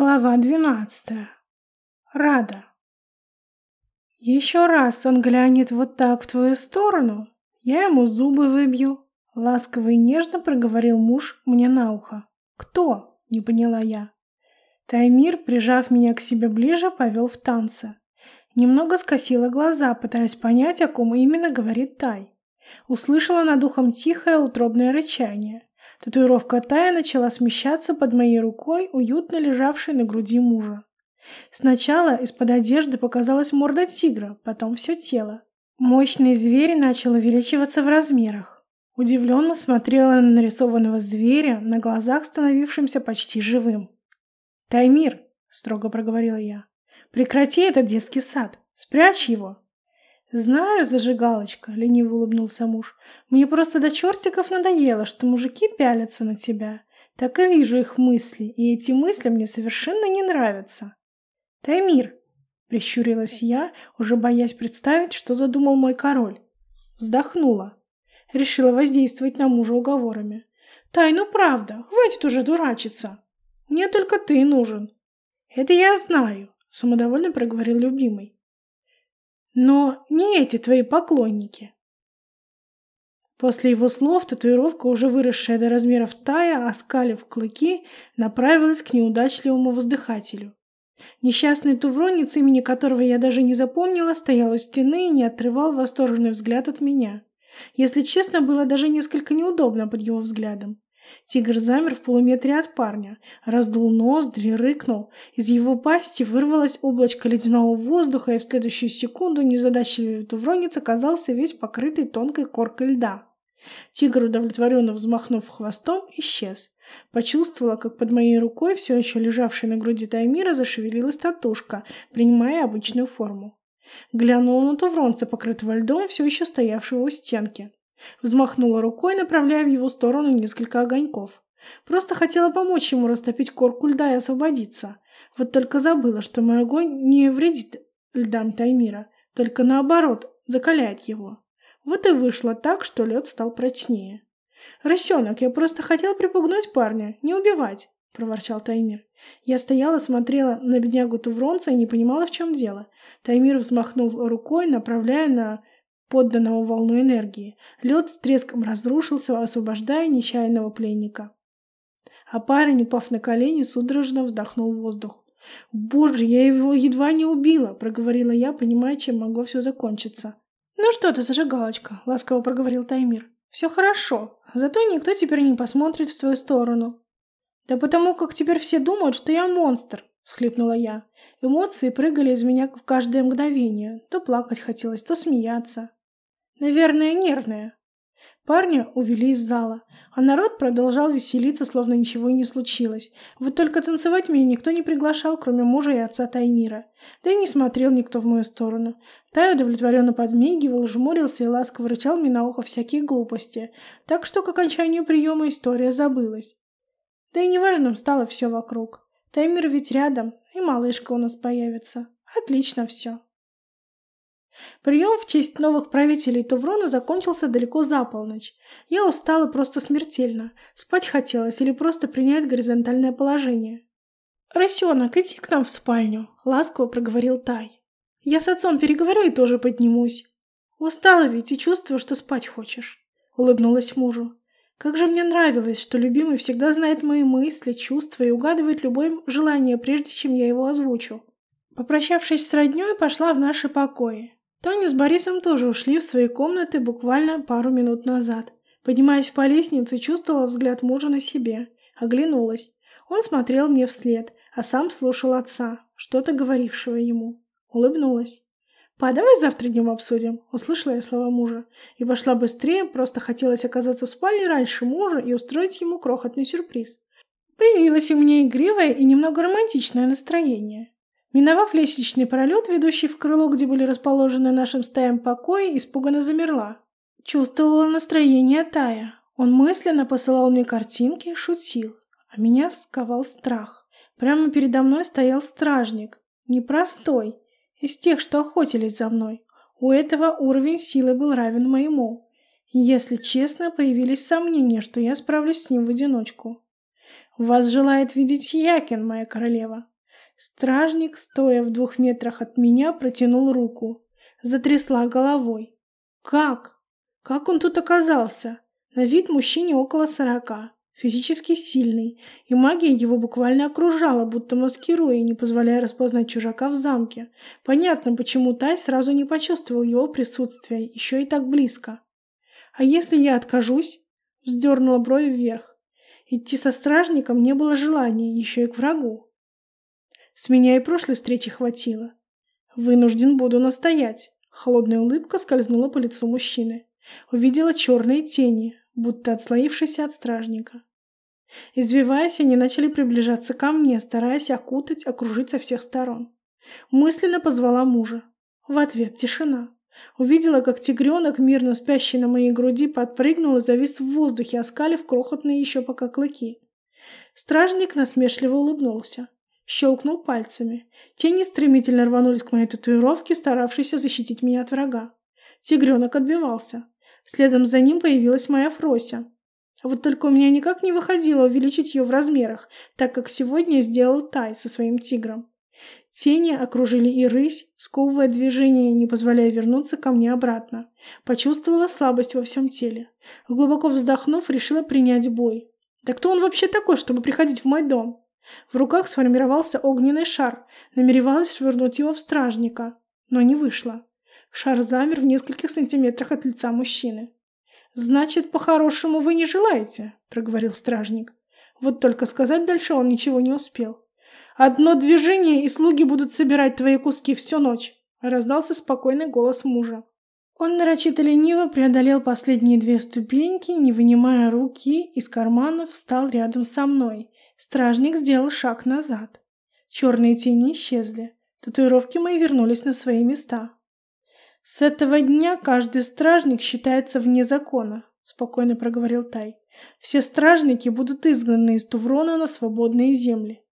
Глава двенадцатая. Рада. Еще раз он глянет вот так в твою сторону, я ему зубы выбью. Ласково и нежно проговорил муж мне на ухо. Кто? Не поняла я. Таймир, прижав меня к себе ближе, повел в танце. Немного скосила глаза, пытаясь понять, о ком именно говорит Тай. Услышала над ухом тихое утробное рычание. Татуировка Тая начала смещаться под моей рукой, уютно лежавшей на груди мужа. Сначала из-под одежды показалась морда тигра, потом все тело. Мощный зверь начал увеличиваться в размерах. Удивленно смотрела на нарисованного зверя, на глазах становившимся почти живым. «Таймир!» — строго проговорила я. «Прекрати этот детский сад! Спрячь его!» «Знаешь, зажигалочка», — лениво улыбнулся муж, — «мне просто до чертиков надоело, что мужики пялятся на тебя. Так и вижу их мысли, и эти мысли мне совершенно не нравятся». «Таймир», — прищурилась я, уже боясь представить, что задумал мой король. Вздохнула. Решила воздействовать на мужа уговорами. «Тай, ну правда, хватит уже дурачиться. Мне только ты нужен». «Это я знаю», — самодовольно проговорил любимый. Но не эти твои поклонники. После его слов татуировка, уже выросшая до размеров тая, оскалив клыки, направилась к неудачливому воздыхателю. Несчастный тувронец, имени которого я даже не запомнила, стоял у стены и не отрывал восторженный взгляд от меня. Если честно, было даже несколько неудобно под его взглядом. Тигр замер в полуметре от парня, раздул ноздри, рыкнул. Из его пасти вырвалось облачко ледяного воздуха, и в следующую секунду незадачливый тувронец оказался весь покрытый тонкой коркой льда. Тигр, удовлетворенно взмахнув хвостом, исчез. Почувствовала, как под моей рукой, все еще лежавшей на груди Таймира, зашевелилась татушка, принимая обычную форму. Глянула на тувронца, покрытого льдом, все еще стоявшего у стенки. Взмахнула рукой, направляя в его сторону несколько огоньков. Просто хотела помочь ему растопить корку льда и освободиться. Вот только забыла, что мой огонь не вредит льдам Таймира, только наоборот, закаляет его. Вот и вышло так, что лед стал прочнее. «Росенок, я просто хотел припугнуть парня, не убивать», — проворчал Таймир. Я стояла, смотрела на беднягу Тувронца и не понимала, в чем дело. Таймир взмахнул рукой, направляя на подданного волну энергии. Лед с треском разрушился, освобождая нечаянного пленника. А парень, упав на колени, судорожно вздохнул воздух. «Боже, я его едва не убила!» — проговорила я, понимая, чем могло все закончиться. «Ну что ты, зажигалочка?» — ласково проговорил Таймир. «Все хорошо, зато никто теперь не посмотрит в твою сторону». «Да потому как теперь все думают, что я монстр!» — всхлипнула я. Эмоции прыгали из меня в каждое мгновение. То плакать хотелось, то смеяться. Наверное, нервная. Парня увели из зала, а народ продолжал веселиться, словно ничего и не случилось. Вот только танцевать меня никто не приглашал, кроме мужа и отца Таймира. Да и не смотрел никто в мою сторону. Тай удовлетворенно подмигивал, жмурился и ласково рычал мне на ухо всякие глупости, так что к окончанию приема история забылась. Да и неважным стало все вокруг. Таймир ведь рядом, и малышка у нас появится. Отлично все. Прием в честь новых правителей Туврона закончился далеко за полночь. Я устала просто смертельно. Спать хотелось или просто принять горизонтальное положение. «Росенок, иди к нам в спальню», — ласково проговорил Тай. «Я с отцом переговорю и тоже поднимусь». «Устала ведь и чувствую, что спать хочешь», — улыбнулась мужу. Как же мне нравилось, что любимый всегда знает мои мысли, чувства и угадывает любое желание, прежде чем я его озвучу. Попрощавшись с роднёй, пошла в наши покои. Таня с Борисом тоже ушли в свои комнаты буквально пару минут назад. Поднимаясь по лестнице, чувствовала взгляд мужа на себе. Оглянулась. Он смотрел мне вслед, а сам слушал отца, что-то говорившего ему. Улыбнулась. «Па, давай завтра днем обсудим», — услышала я слова мужа. И пошла быстрее, просто хотелось оказаться в спальне раньше мужа и устроить ему крохотный сюрприз. Появилось у меня игривое и немного романтичное настроение. Миновав лестничный пролет, ведущий в крыло, где были расположены нашим стаям покои, испуганно замерла. Чувствовала настроение Тая. Он мысленно посылал мне картинки, шутил. А меня сковал страх. Прямо передо мной стоял стражник. Непростой. Из тех, что охотились за мной. У этого уровень силы был равен моему. Если честно, появились сомнения, что я справлюсь с ним в одиночку. «Вас желает видеть Якин, моя королева», Стражник, стоя в двух метрах от меня, протянул руку. Затрясла головой. Как? Как он тут оказался? На вид мужчине около сорока, физически сильный, и магия его буквально окружала, будто маскируя не позволяя распознать чужака в замке. Понятно, почему Тай сразу не почувствовал его присутствия, еще и так близко. «А если я откажусь?» — вздернула брови вверх. Идти со стражником не было желания, еще и к врагу. С меня и прошлой встречи хватило. Вынужден буду настоять. Холодная улыбка скользнула по лицу мужчины. Увидела черные тени, будто отслоившиеся от стражника. Извиваясь, они начали приближаться ко мне, стараясь окутать, окружить со всех сторон. Мысленно позвала мужа. В ответ тишина. Увидела, как тигренок, мирно спящий на моей груди, подпрыгнул и завис в воздухе, оскалив крохотные еще пока клыки. Стражник насмешливо улыбнулся. Щелкнул пальцами. Тени стремительно рванулись к моей татуировке, старавшейся защитить меня от врага. Тигренок отбивался. Следом за ним появилась моя Фрося. А вот только у меня никак не выходило увеличить ее в размерах, так как сегодня сделал Тай со своим тигром. Тени окружили и рысь, сковывая движение, не позволяя вернуться ко мне обратно. Почувствовала слабость во всем теле. Глубоко вздохнув, решила принять бой. Да кто он вообще такой, чтобы приходить в мой дом? В руках сформировался огненный шар, намеревалась швырнуть его в стражника, но не вышло. Шар замер в нескольких сантиметрах от лица мужчины. «Значит, по-хорошему вы не желаете?» — проговорил стражник. Вот только сказать дальше он ничего не успел. «Одно движение, и слуги будут собирать твои куски всю ночь», — раздался спокойный голос мужа. Он нарочито лениво преодолел последние две ступеньки, не вынимая руки из карманов, встал рядом со мной. Стражник сделал шаг назад. Черные тени исчезли. Татуировки мои вернулись на свои места. «С этого дня каждый стражник считается вне закона», — спокойно проговорил Тай. «Все стражники будут изгнаны из Туврона на свободные земли.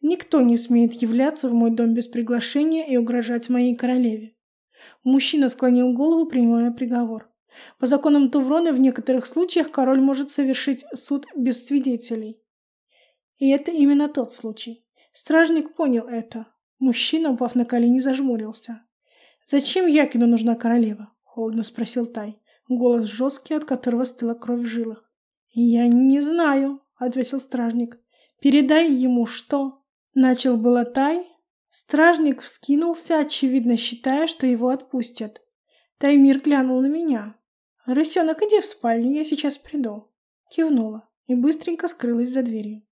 Никто не смеет являться в мой дом без приглашения и угрожать моей королеве». Мужчина склонил голову, принимая приговор. По законам Туврона в некоторых случаях король может совершить суд без свидетелей. И это именно тот случай. Стражник понял это. Мужчина, упав на колени, зажмурился. «Зачем Якину нужна королева?» — холодно спросил Тай. Голос жесткий, от которого стыла кровь в жилах. «Я не знаю», — ответил стражник. «Передай ему, что...» Начал было Тай. Стражник вскинулся, очевидно считая, что его отпустят. Таймир глянул на меня. «Рысенок, иди в спальню, я сейчас приду». Кивнула и быстренько скрылась за дверью.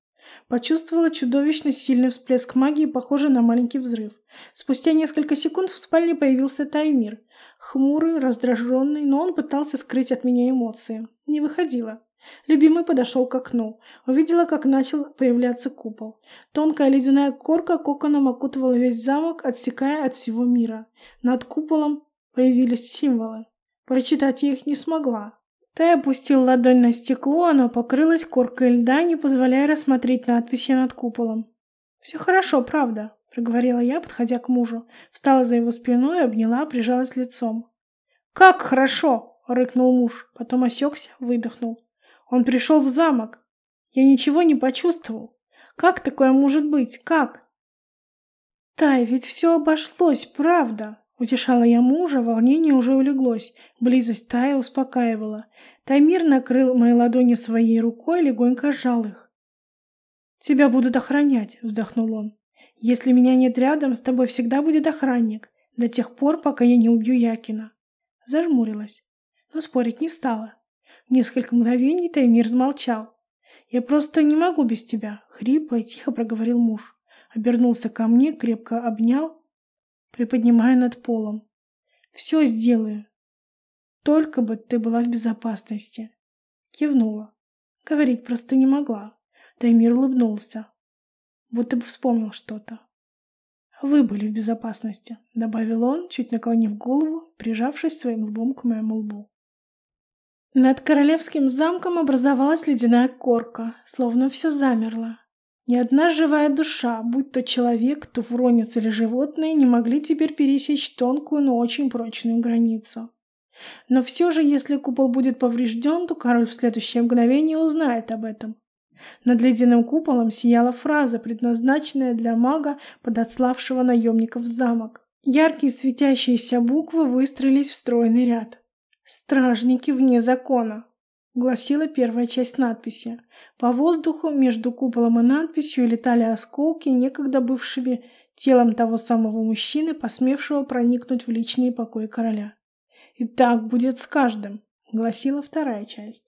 Почувствовала чудовищно сильный всплеск магии, похожий на маленький взрыв. Спустя несколько секунд в спальне появился Таймир. Хмурый, раздраженный, но он пытался скрыть от меня эмоции. Не выходило. Любимый подошел к окну. Увидела, как начал появляться купол. Тонкая ледяная корка коконом окутывала весь замок, отсекая от всего мира. Над куполом появились символы. Прочитать я их не смогла. Тай опустил ладонь на стекло, оно покрылось коркой льда, не позволяя рассмотреть надписи над куполом. «Все хорошо, правда», — проговорила я, подходя к мужу. Встала за его спиной, обняла, прижалась лицом. «Как хорошо!» — рыкнул муж, потом осекся, выдохнул. «Он пришел в замок. Я ничего не почувствовал. Как такое может быть? Как?» «Тай, ведь все обошлось, правда?» Утешала я мужа, волнение уже улеглось, близость Тая успокаивала. Таймир накрыл мои ладони своей рукой, легонько сжал их. «Тебя будут охранять», — вздохнул он. «Если меня нет рядом, с тобой всегда будет охранник, до тех пор, пока я не убью Якина». Зажмурилась, но спорить не стала. Несколько мгновений Таймир замолчал. «Я просто не могу без тебя», — хрипло и тихо проговорил муж. Обернулся ко мне, крепко обнял, приподнимая над полом. «Все сделаю. Только бы ты была в безопасности». Кивнула. Говорить просто не могла. Таймир улыбнулся. Будто бы вспомнил что-то. «Вы были в безопасности», — добавил он, чуть наклонив голову, прижавшись своим лбом к моему лбу. Над королевским замком образовалась ледяная корка, словно все замерло. Ни одна живая душа, будь то человек, туфронец или животное, не могли теперь пересечь тонкую, но очень прочную границу. Но все же, если купол будет поврежден, то король в следующее мгновение узнает об этом. Над ледяным куполом сияла фраза, предназначенная для мага, подославшего наемников в замок. Яркие светящиеся буквы выстроились в стройный ряд. «Стражники вне закона», — гласила первая часть надписи. По воздуху между куполом и надписью летали осколки, некогда бывшими телом того самого мужчины, посмевшего проникнуть в личные покои короля. «И так будет с каждым», — гласила вторая часть.